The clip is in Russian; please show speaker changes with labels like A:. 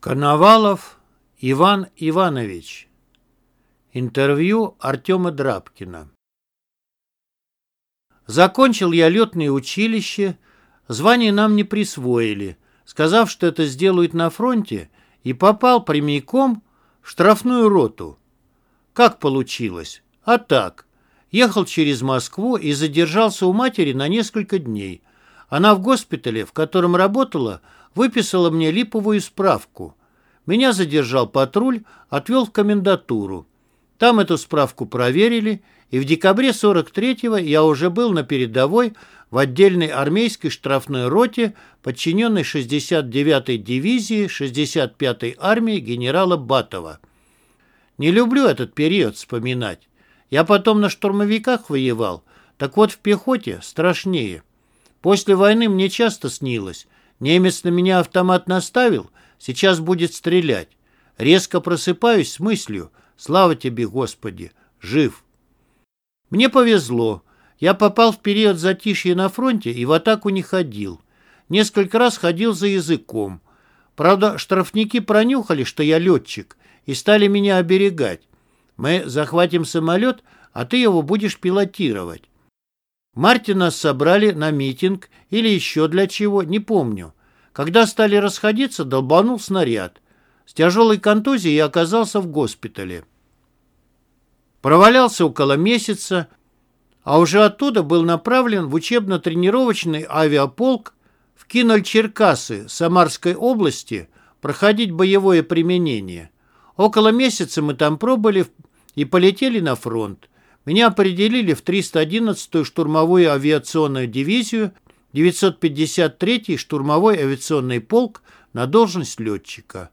A: Коновалов Иван Иванович. Интервью Артема Драбкина. Закончил я летное училище, звание нам не присвоили, сказав, что это сделают на фронте, и попал прямиком в штрафную роту. Как получилось? А так. Ехал через Москву и задержался у матери на несколько дней. Она в госпитале, в котором работала, выписала мне липовую справку. Меня задержал патруль, отвел в комендатуру. Там эту справку проверили, и в декабре 43-го я уже был на передовой в отдельной армейской штрафной роте, подчиненной 69-й дивизии 65-й армии генерала Батова. Не люблю этот период вспоминать. Я потом на штурмовиках воевал, так вот в пехоте страшнее. После войны мне часто снилось. Немец на меня автомат наставил, сейчас будет стрелять. Резко просыпаюсь с мыслью «Слава тебе, Господи! Жив!» Мне повезло. Я попал в период затишья на фронте и в атаку не ходил. Несколько раз ходил за языком. Правда, штрафники пронюхали, что я летчик, и стали меня оберегать. Мы захватим самолет, а ты его будешь пилотировать. Нас собрали на митинг или еще для чего, не помню. Когда стали расходиться, долбанул снаряд. С тяжелой контузией я оказался в госпитале. Провалялся около месяца, а уже оттуда был направлен в учебно-тренировочный авиаполк в Киноль-Черкасы Самарской области проходить боевое применение. Около месяца мы там пробыли и полетели на фронт. Меня определили в 311-ю штурмовую авиационную дивизию, 953-й штурмовой авиационный полк на должность летчика.